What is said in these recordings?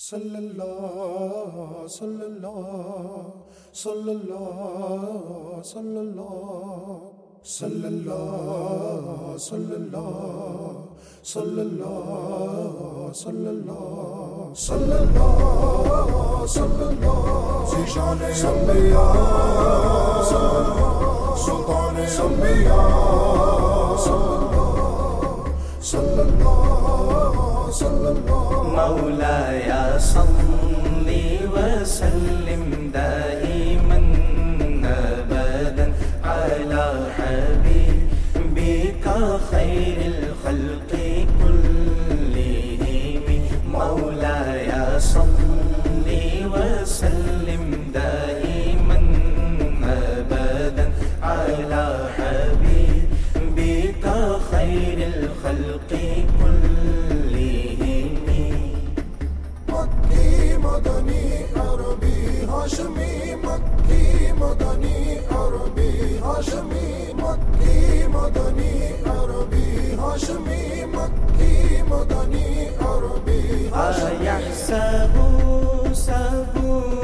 صلی اللہ صلی اللہ صلی اللہ صلی اللہ صلی اللہ صلی اللہ صلی اللہ صلی اللہ صلی اللہ صلی اللہ زیشان انبیاء سلطان انبیاء صلی اللہ صلی اللہ مولاي صل وسلم دائما ابدا على حبيبك خير الخلق كلهم مولاي صل وسلم دائما ابدا على حبيبك خير الخلق ہاشمی مکی مدنی عربی ہاشمی مکی مدنی عربی ہاشمی مکی مدنی عربی ہاشمی أيحسب سب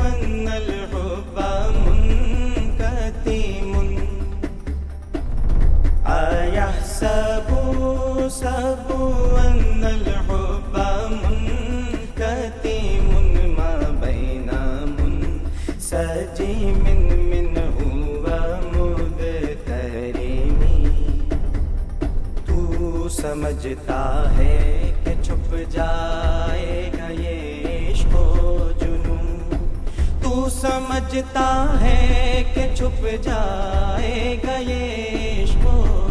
أن الحب منكتم أيحسب سب لگتا ہے کہ چھپ جائے گا یہ عشق و تو سمجھتا ہے کہ چھپ جائے گا یہ عشق و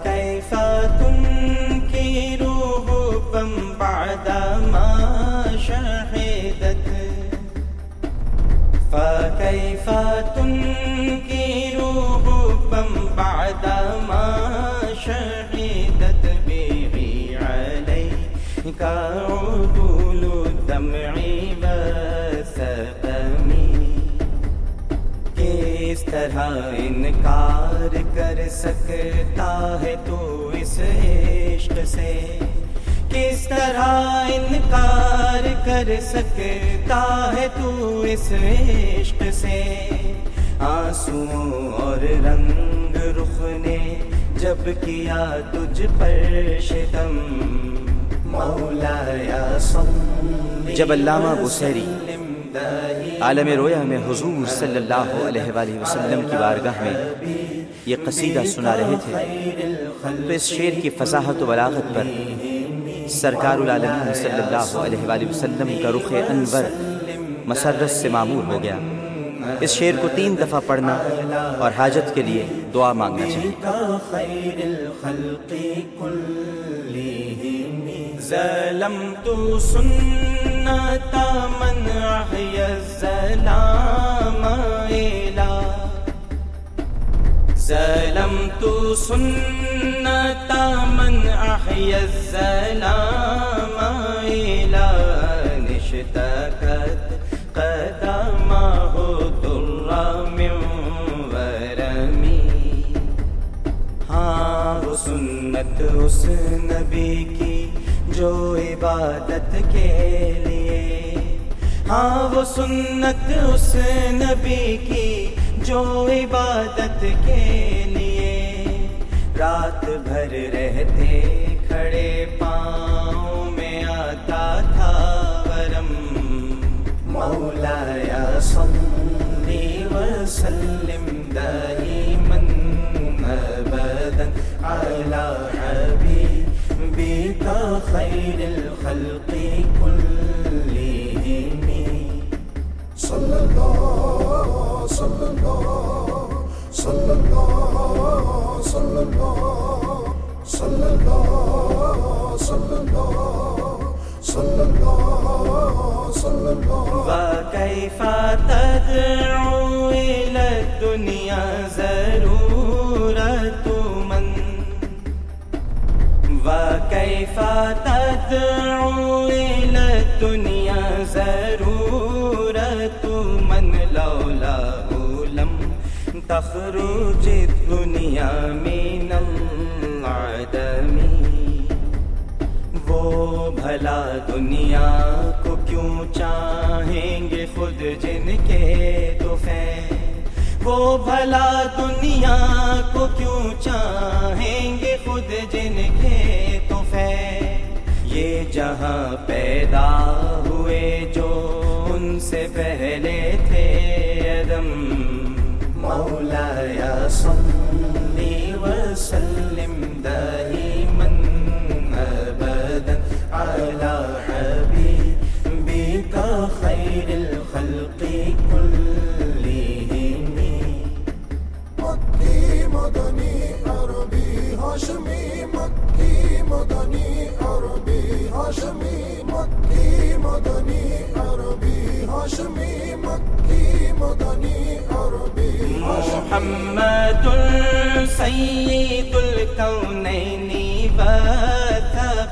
وكيف تنكي روحكم بعدما شهدت؟ فكيف تنكي روحكم بعدما شهدت؟ به عليك عدو طرح انکار کر سکتا ہے تو اس عشق سے؟ کس طرح انکار کر سکتا ہے تو اس عشق سے؟ آنسو اور رنگ رخ نے جب کیا تجھ پر شتم۔ مولایا صلی جب علامہ دائما عالم رویا میں حضور صلی اللہ علیہ وآلہ وسلم کی بارگاہ میں یہ قصیدہ سنا رہے تھے۔ تو اس شعر کی فصاحت و بلاغت پر سرکار العالمین صلی اللہ علیہ وآلہ وسلم کا رخ انور مسرت سے معمور ہو گیا۔ اس شعر کو تین دفعہ پڑھنا اور حاجت کے لیے دعا مانگنا چاہیے۔ سلم تو سنتا من احیا الظلام زلم تو سنتا من احیا الظلام الہ نشتکت قدمه در من ورمی ہاں سنت اس نبی کی جو عبادت کے لیے۔ ہاں وہ سنت اس نبی کی جو عبادت کے لیے۔ رات بھر رہتے کھڑے پاؤں میں آتا تھا ورم۔ مولایا صلی وسلم دائما ابدا على خير الخلق كلهم صلی اللہ صلی اللہ صلی اللہ صلی اللہ صلی اللہ صلی اللہ صلی اللہ صلی اللہ وكيف تدعو إلى الدنيا ضرورة وكيف تدعو إلى الدنيا؟ ضرورة من لولاه لم تخرج الدنيا من العدم. وہ بھلا دنیا کو کیوں چاہیں گے خود جن کے تو فین؟ وہ بھلا دنیا کو کیوں چاہیں گے خود جن کے تو یہ جہاں پیدا ہوئے جو ان سے پہلے تھے ادم مولا یا صلی وسلم دائما ہاشمی مکی مدنی عربی محمد السید الكونین والثقلین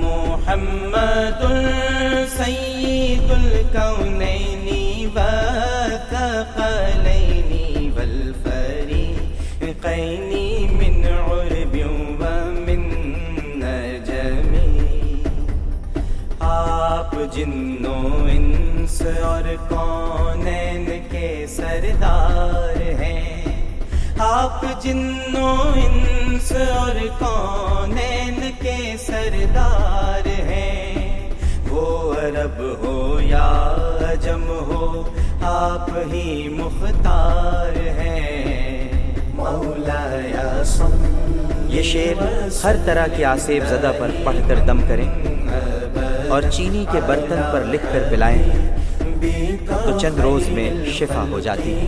محمد السید الكونین والثقلین آپ جنوں انس اور کونین کے سردار ہیں؟ آپ جنوں انس اور کونین کے سردار ہیں؟ وہ عرب ہو یا عجم ہو، آپ ہی مختار ہیں۔ مولا یا صلی یہ شعر ہر طرح کے آسیب زدہ پر پڑھ کر دم کریں۔ اور چینی کے برتن پر لکھ کر پلائیں تو چند روز میں شفا ہو جاتی ہے۔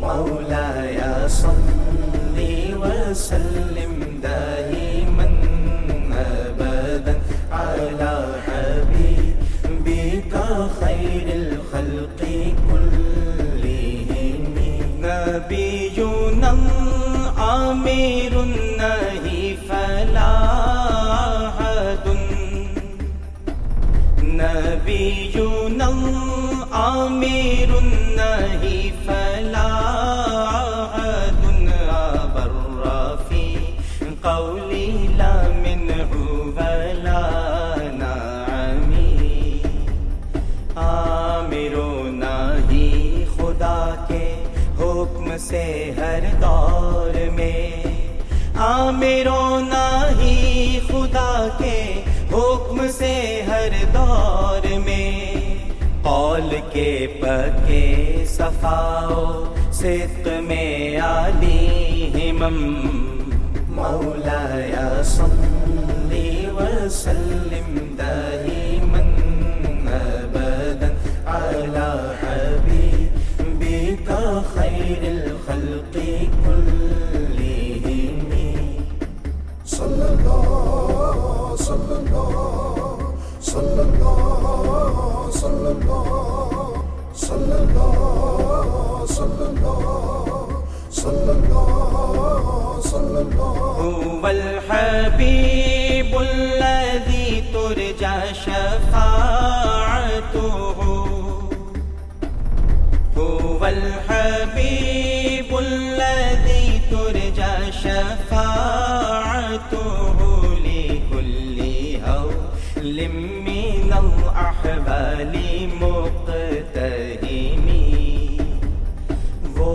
مولاي صل وسلم قولي لا منه ولا نعمي عامر ناہی خدا کے حکم سے ہر دور میں. عامر ناہی خدا کے حکم سے ہر دور میں. قول کے پکے صفاؤ، صدق میں علی ہمم مولایا صلی وسلم دائما ابدا على حبيبك خير الخلق كلهم. صلى الله صلى الله صلى الله صلى الله صلى الله صلى الله صلى الله. هو الحبيب الذي ترجى شفاعته. هو الحبيب الذي ترجى شفاعته لكل هول من الأحوال مقتهمين وہ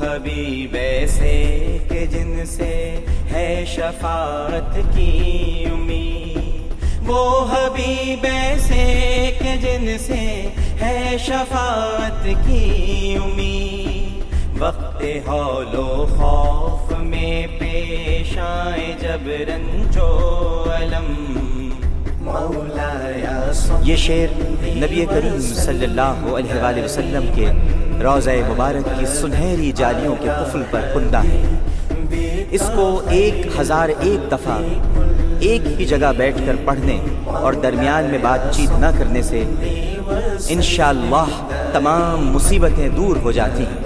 حبیب ایسے جن سے ہے شفاعت کی امید۔ وہ حبیب ایسے کہ جن سے ہے شفاعت کی امید۔ وقت حول و خوف میں پیش آئے جب رنجو علم۔ مولاي صل یہ شعر نبی کریم صلی اللہ علیہ وآلہ وسلم کے روضہ مبارک کی سنہری جالیوں کے قفل پر کندہ ہے۔ اس کو ایک ہزار ایک دفعہ ایک ہی جگہ بیٹھ کر پڑھنے اور درمیان میں بات چیت نہ کرنے سے انشاءاللہ تمام مصیبتیں دور ہو جاتی ہیں۔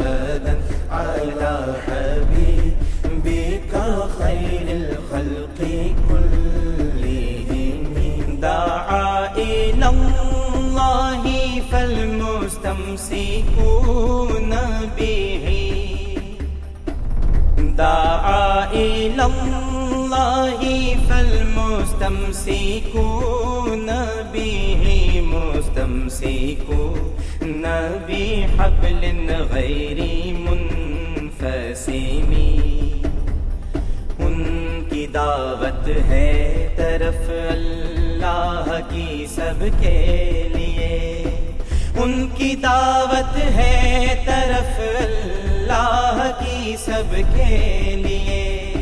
على حبيبك دعا إلى الله فالمستمسكون به مستمسكون بحبل غير منفسم. ان کی دعوت ہے طرف اللہ کی سب کے لیے. ان کی دعوت ہے طرف اللہ اللہ کی سب کے لیے۔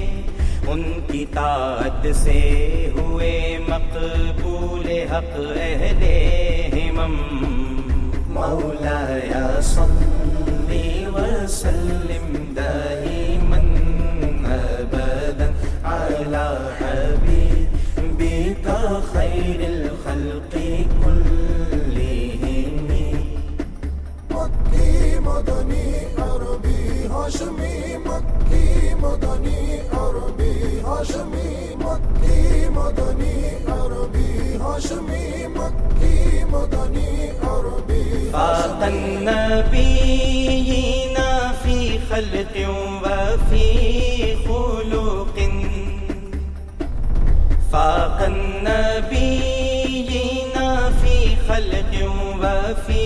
ان کی طاعت سے ہوئے مقبول حق اہل ہمم۔ مولاي صل وسلم دائما ابدا على حبيبك خير النبيين في خلق وفي خلق. فاق النبيين في خلق وفي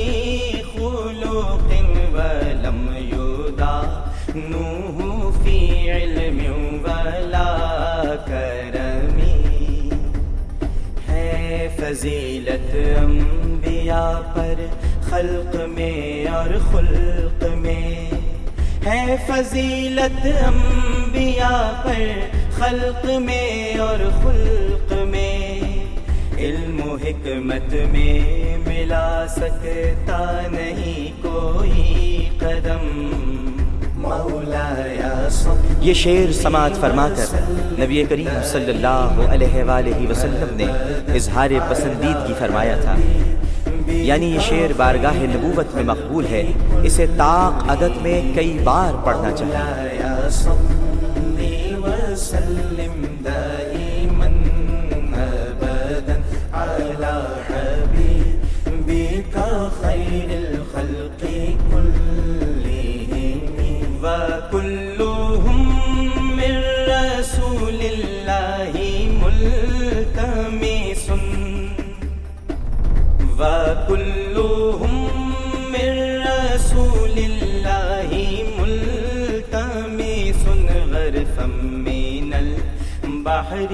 خلق ولم يدانوه في علم ولا كرم. ہے فضیلت انبیاء پر خلق میں اور خلق میں ہے فضیلت انبیاء پر خلق میں اور خلق میں علم و حکمت میں ملا سکتا نہیں کوئی قدم یہ شعر سماعت فرما کر نبی کریم صلی اللہ علیہ وآلہ وسلم نے اظہار پسندیدگی فرمایا تھا۔ یعنی یہ شعر بارگاہ نبوت میں مقبول ہے۔ اسے طاق عدد میں کئی بار پڑھنا چاہیے۔ مولاي وكلهم من رسول الله ملتمس وكلهم من رسول الله ملتمس غرفا من البحر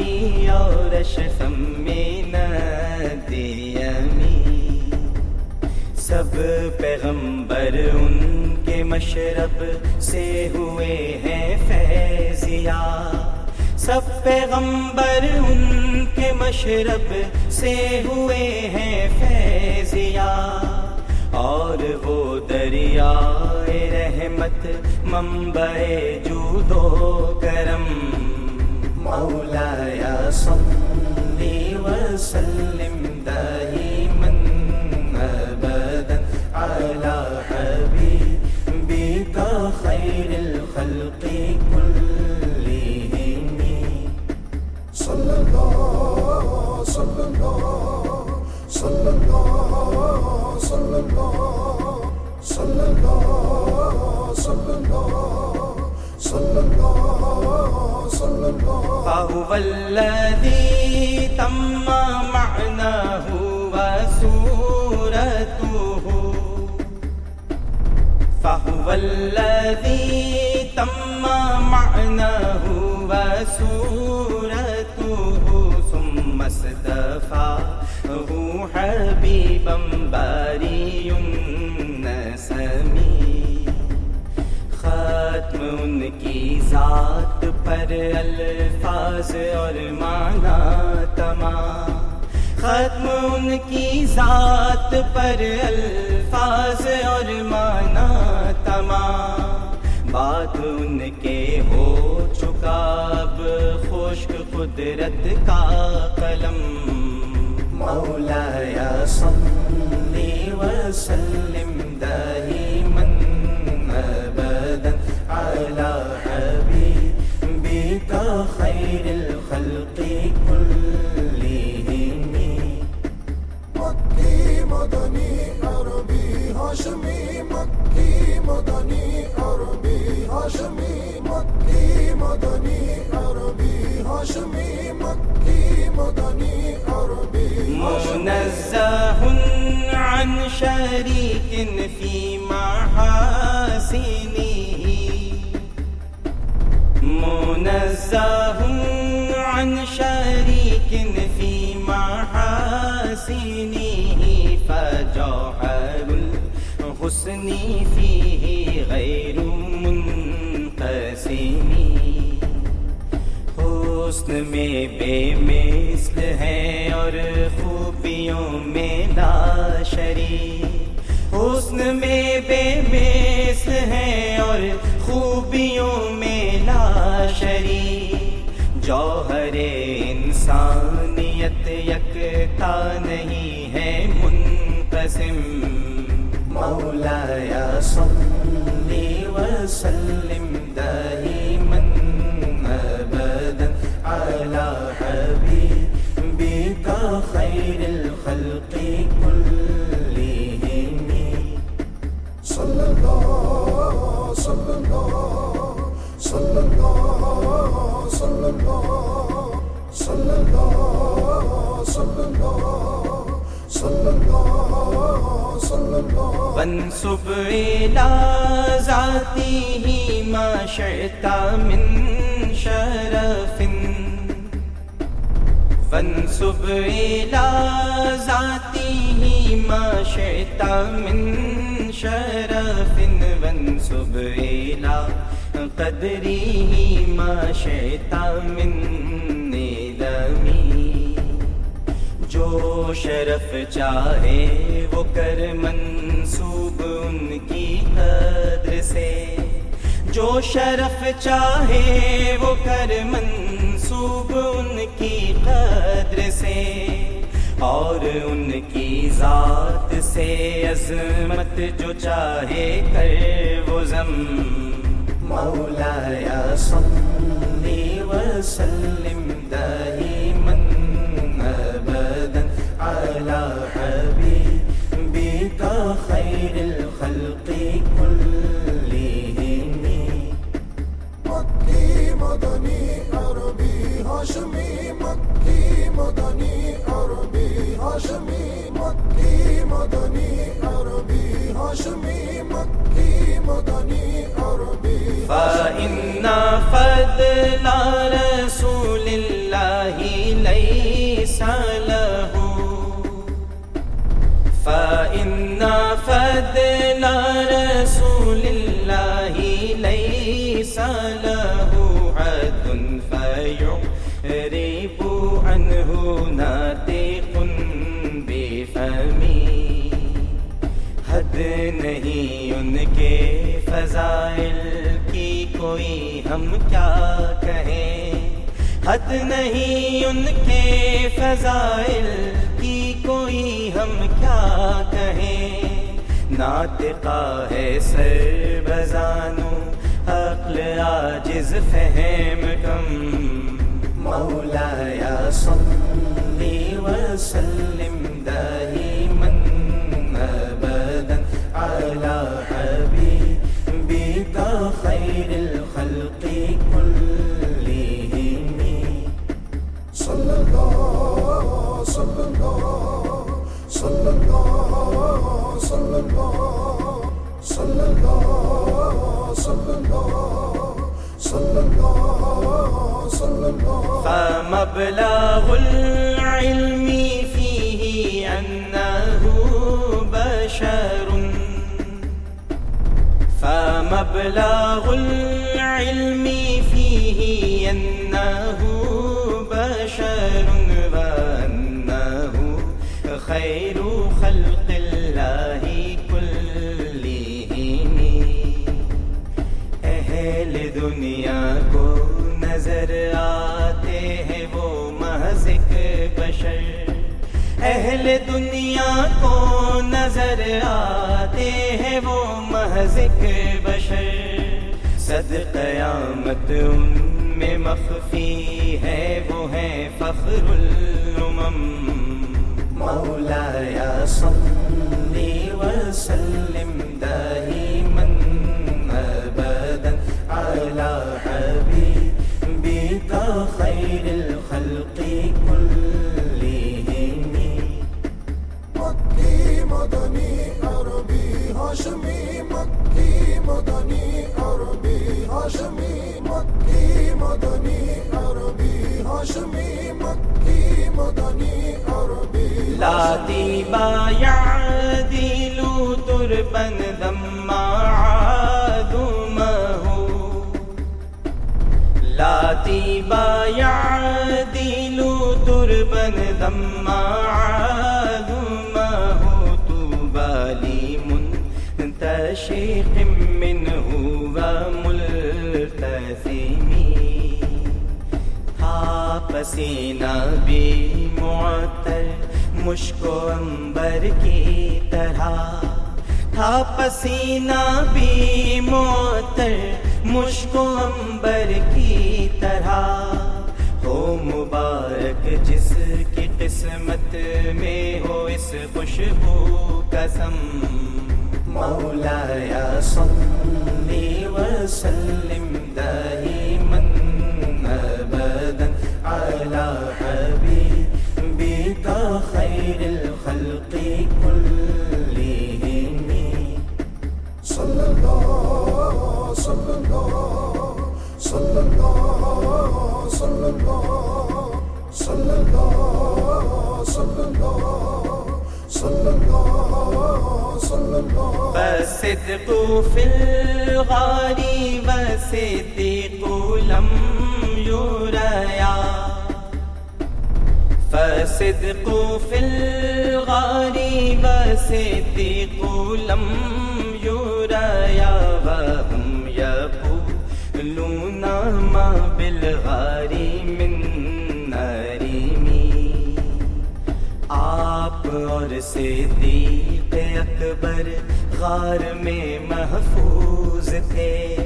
ورشفا من الديم سب پیغمبر ان کے مشرب سے ہوئے ہیں فیضیا سب پیغمبر ان کے مشرب سے ہوئے ہیں فیضیا اور وہ دریا رحمت منبع جود و کرم۔ مولاي صل وسلم دائما ابدا على حبيبك خير الخلق فهو الذي تم معناه وسورته فهو الذي تم معناه وسورته ثم اصطفاه حبيبا باري ان کی ذات پر الفاظ اور معنی تمام۔ ختم ان کی ذات پر الفاظ اور مانا تمام۔ بات ان کے ہو چکا اب خشک قدرت کا قلم۔ مولا یا صلی وسلم دائما خير الخلق كلهم. مكي مدني عربي هاشمي مكي مدني عربي هاشمي مكي مدني عربي هاشمي مكي مدني عربي منزه عن شريك في محاسنه منزه الحسن فيه غير منقسم حسن میں بے مثل ہے اور خوبیوں میں لا شریک حسن میں بے مثل ہے اور خوبیوں میں لا شریک جوہر انسانیت وسلم دائما ابدا على حبيبك خير الخلق كلهم. صلى الله صلى الله صلى الله صلى الله صلى الله صلى الله صلى الله صلى الله. وانسب إلى ذاته ما شئت من شرف فانسب إلى ذاته ما شئت من شرف وانسب إلى قدره ما شئت من ندم جو شرف چاہے وہ کر منسوب ان کی قدر سے۔ جو شرف چاہے وہ کر منسوب ان کی قدر سے۔ اور ان کی ذات سے عظمت جو چاہے کر وہ ضم مولا یا صلی وسلم دائما خير الخلق كلهم. مكي مدني عربي هاشمي مكي مدني عربي هاشمي مكي مدني عربي هاشمي مكي مدني عربي فإن فضل رسول الله ليس له له حد فيعرب عنه ناطق بفمه حد نہیں ان کے فضائل کی کوئی ہم کیا کہیں؟ حد نہیں ان کے فضائل کی کوئی ہم کیا کہیں؟ ناطقہ ہے سر بزانو عقل عاجز فہم کم۔ مولا یا صلی وسلم دائما ابدا على حبيبك خير الخلق۔ فمبلغ العلم فيه أنه بشر. فمبلغ العلم فيه أنه بشر. وأنه خير خلق دنیا کو نظر آتے ہیں وہ محض بشر۔ اہل دنیا کو نظر آتے ہیں وہ محض بشر۔ صد قیامت ان میں مخفی ہے، وہ ہے فخر الامم۔ مولایا صلی وسلم دائما على حبيبك خير الخلق كلهم. مكي مدني عربي هاشمي مكي مدني عربي هاشمي مكي مدني عربي هاشمي مكي مدني عربي لاتی با يعدل تربا دما عادمه طوبى لمنتشق منه وملتثم تھا پسینہ بھی معطر، مشک و امبر کی طرح۔ تھا پسینہ بھی معطر، مشک و امبر کی طرح۔ ہو مبارک جس کی قسمت میں ہو اس خوشبو قسم۔ مولایا صلی وسلم دائما ابدا على حبيبك خير اللہ صلی اللہ صلی اللہ صلی اللہ فصدق في الغار، وصدق لم يريا فصدق في الغار، وصدق لم يريا وهم يقولون ما صدیق اکبر غار میں محفوظ تھے۔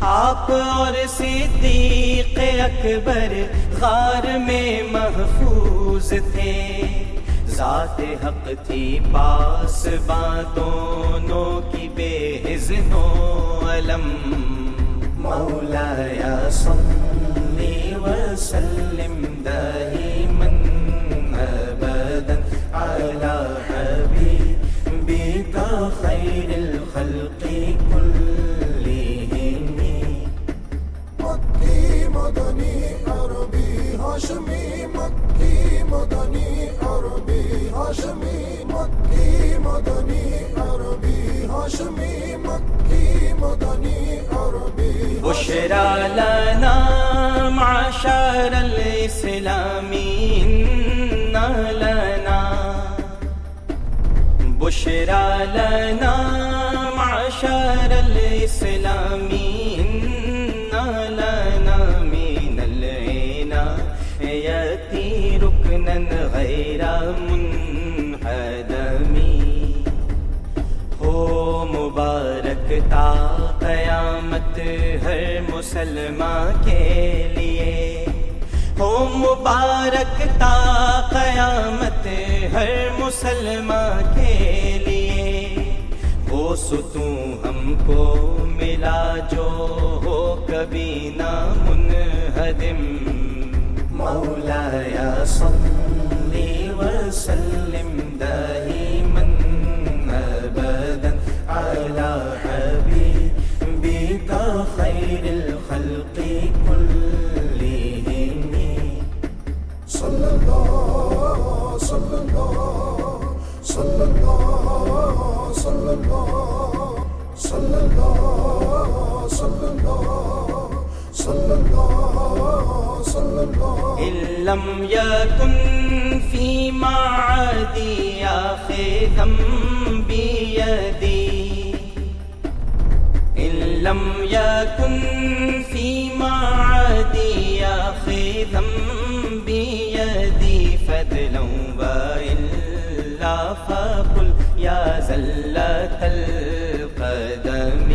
آپ اور صدیق اکبر غار میں محفوظ تھے۔ ذات حق تھی پاس باں دونوں کی بے حزن و علم۔ مولایا صلی وسلم دائما خير الخلق كلهم مكي مدني عربي هاشمي مكي مدني عربي هاشمي مكي مدني عربي هاشمي مكي مدني عربي بشرى لنا معشر الإسلامين بشرى لنا معشر الإسلام إن لنا من العناية ركنا غير منهدم ہو مبارک تا قیامت ہر مسلمان کے لیے مبارک تا قیامت ہر مسلمان کے لیے۔ وہ ستوں ہم کو ملا جو ہو کبھی نہ منہدم مولایا صلی وسلم دائما ابدا۔ على حبيبك خير الخلق لم يكن في معادي آخذا بيدي إن لم يكن في معادي آخذا بيدي يا زلة القدم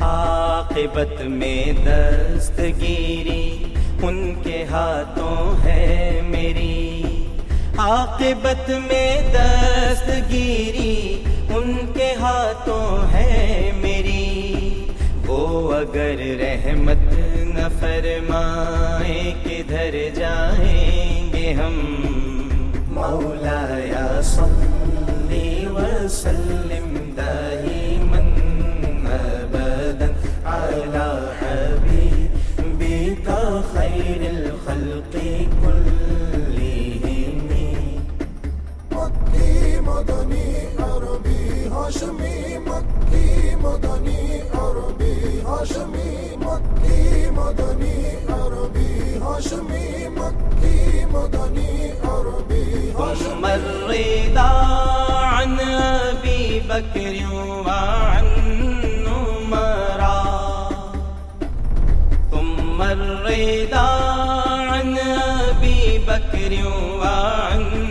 عاقبت میں دستگیری ان کے ہاتھوں ہے میری عاقبت میں دستگیری ان کے ہاتھوں ہے میری وہ اگر رحمت نہ فرمائے کدھر جائیں گے ہم مولا یا صلی وسلم دائما ابدا على حبيبك خير الخلق كلهم مکی مدنی عربی، ہاشمی مکی مدنی عربی، ہاشمی مدنی عربی، ہاشمی، مکی مدنی عربی ثم الرضا عن ابي بكر وعن عمر ثم الرضا عن ابي بكر وعن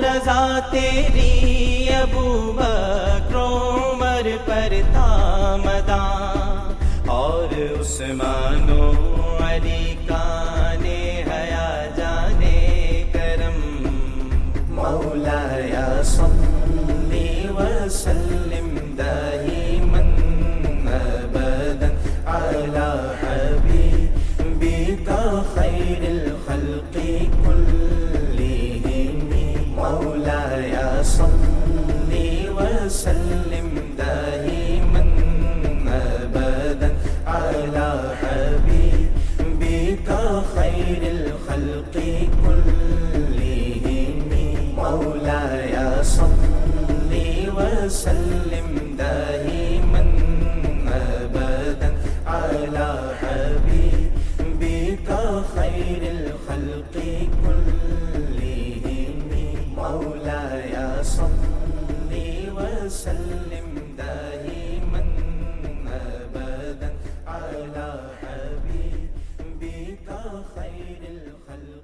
رضا تیری، ابو بکر، عمر پر تامداں اور عثمان و علی کانے حیا جانے کرم۔ مولا یا صلی وسلم، دائما ابدا على حبيبك خير خلق